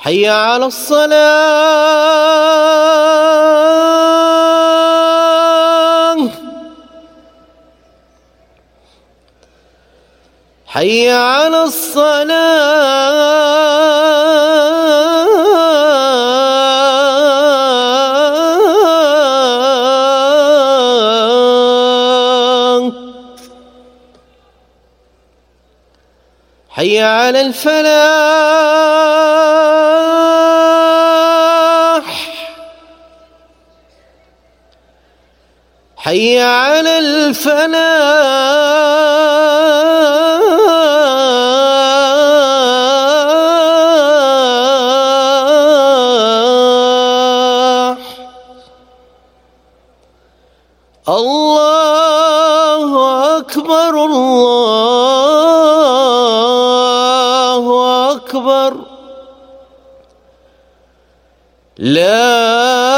حي على الصلاة. حي على الصلاة. حي على الفلاح. حي على الفلاح. الله أكبر الله أكبر. لا